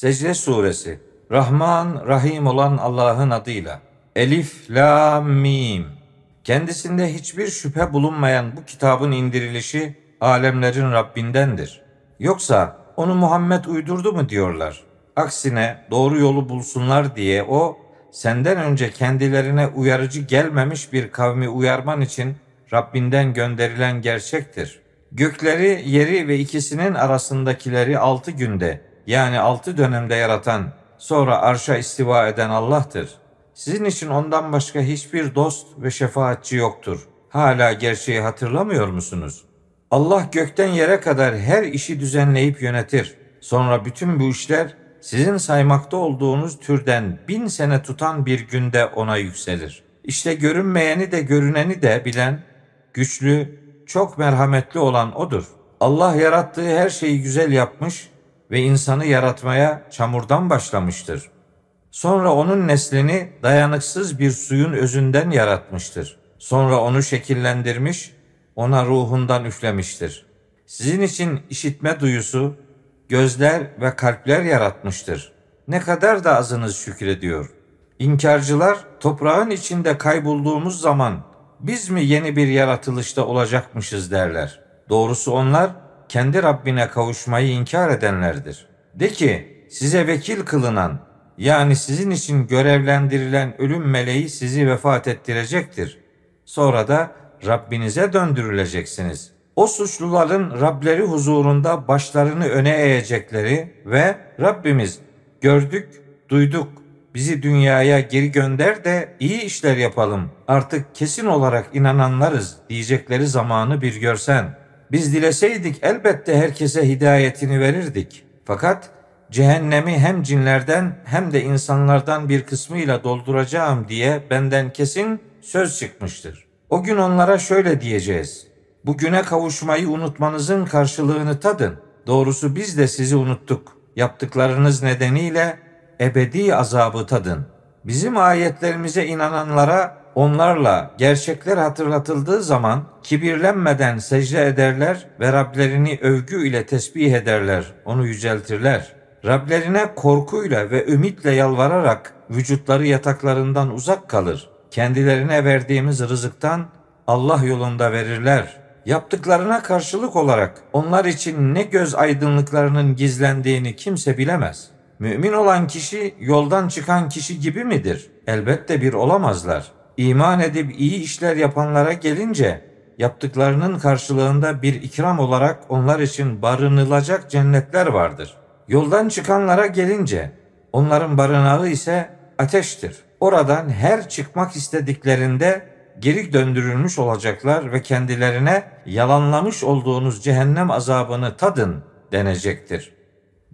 Secde Suresi Rahman, Rahim olan Allah'ın adıyla. Elif, La, Mim. Kendisinde hiçbir şüphe bulunmayan bu kitabın indirilişi alemlerin Rabbindendir. Yoksa onu Muhammed uydurdu mu diyorlar. Aksine doğru yolu bulsunlar diye o senden önce kendilerine uyarıcı gelmemiş bir kavmi uyarman için Rabbinden gönderilen gerçektir. Gökleri, yeri ve ikisinin arasındakileri altı günde yani altı dönemde yaratan, sonra arşa istiva eden Allah'tır. Sizin için ondan başka hiçbir dost ve şefaatçi yoktur. Hala gerçeği hatırlamıyor musunuz? Allah gökten yere kadar her işi düzenleyip yönetir. Sonra bütün bu işler sizin saymakta olduğunuz türden bin sene tutan bir günde ona yükselir. İşte görünmeyeni de görüneni de bilen, güçlü, çok merhametli olan O'dur. Allah yarattığı her şeyi güzel yapmış ve insanı yaratmaya çamurdan başlamıştır. Sonra onun neslini dayanıksız bir suyun özünden yaratmıştır. Sonra onu şekillendirmiş, ona ruhundan üflemiştir. Sizin için işitme duyusu, gözler ve kalpler yaratmıştır. Ne kadar da azınız şükrediyor. İnkarcılar toprağın içinde kaybolduğumuz zaman biz mi yeni bir yaratılışta olacakmışız derler. Doğrusu onlar kendi Rabbine kavuşmayı inkar edenlerdir. De ki size vekil kılınan yani sizin için görevlendirilen ölüm meleği sizi vefat ettirecektir. Sonra da Rabbinize döndürüleceksiniz. O suçluların Rableri huzurunda başlarını öne eğecekleri ve Rabbimiz gördük, duyduk, bizi dünyaya geri gönder de iyi işler yapalım. Artık kesin olarak inananlarız diyecekleri zamanı bir görsen. Biz dileseydik elbette herkese hidayetini verirdik. Fakat cehennemi hem cinlerden hem de insanlardan bir kısmıyla dolduracağım diye benden kesin söz çıkmıştır. O gün onlara şöyle diyeceğiz. Bugüne kavuşmayı unutmanızın karşılığını tadın. Doğrusu biz de sizi unuttuk. Yaptıklarınız nedeniyle ebedi azabı tadın. Bizim ayetlerimize inananlara onlarla gerçekler hatırlatıldığı zaman kibirlenmeden secde ederler ve Rablerini övgü ile tesbih ederler, onu yüceltirler. Rablerine korkuyla ve ümitle yalvararak vücutları yataklarından uzak kalır. Kendilerine verdiğimiz rızıktan Allah yolunda verirler. Yaptıklarına karşılık olarak onlar için ne göz aydınlıklarının gizlendiğini kimse bilemez. Mümin olan kişi yoldan çıkan kişi gibi midir? Elbette bir olamazlar. İman edip iyi işler yapanlara gelince yaptıklarının karşılığında bir ikram olarak onlar için barınılacak cennetler vardır. Yoldan çıkanlara gelince onların barınağı ise ateştir. Oradan her çıkmak istediklerinde geri döndürülmüş olacaklar ve kendilerine yalanlamış olduğunuz cehennem azabını tadın denecektir.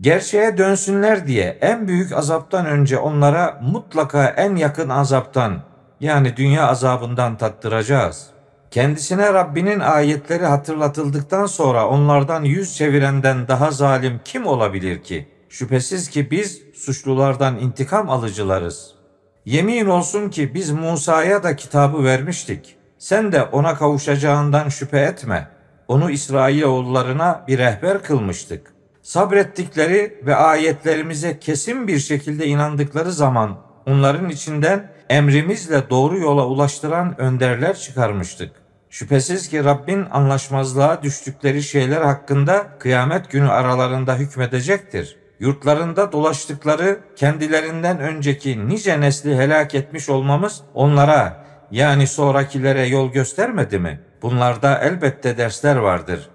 Gerçeğe dönsünler diye en büyük azaptan önce onlara mutlaka en yakın azaptan yani dünya azabından tattıracağız. Kendisine Rabbinin ayetleri hatırlatıldıktan sonra onlardan yüz çevirenden daha zalim kim olabilir ki? Şüphesiz ki biz suçlulardan intikam alıcılarız. Yemin olsun ki biz Musa'ya da kitabı vermiştik. Sen de ona kavuşacağından şüphe etme. Onu İsrailoğullarına bir rehber kılmıştık. Sabrettikleri ve ayetlerimize kesin bir şekilde inandıkları zaman onların içinden emrimizle doğru yola ulaştıran önderler çıkarmıştık. Şüphesiz ki Rabbin anlaşmazlığa düştükleri şeyler hakkında kıyamet günü aralarında hükmedecektir. Yurtlarında dolaştıkları kendilerinden önceki nice nesli helak etmiş olmamız onlara yani sonrakilere yol göstermedi mi? Bunlarda elbette dersler vardır.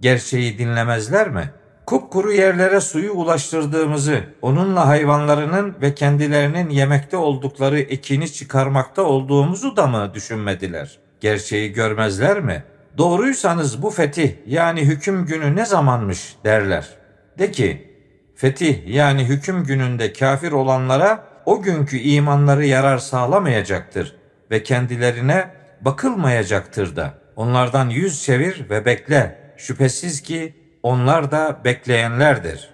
Gerçeği dinlemezler mi?'' Kupkuru yerlere suyu ulaştırdığımızı, onunla hayvanlarının ve kendilerinin yemekte oldukları ekini çıkarmakta olduğumuzu da mı düşünmediler? Gerçeği görmezler mi? Doğruysanız bu fetih yani hüküm günü ne zamanmış derler. De ki, fetih yani hüküm gününde kafir olanlara o günkü imanları yarar sağlamayacaktır ve kendilerine bakılmayacaktır da. Onlardan yüz çevir ve bekle. Şüphesiz ki onlar da bekleyenlerdir.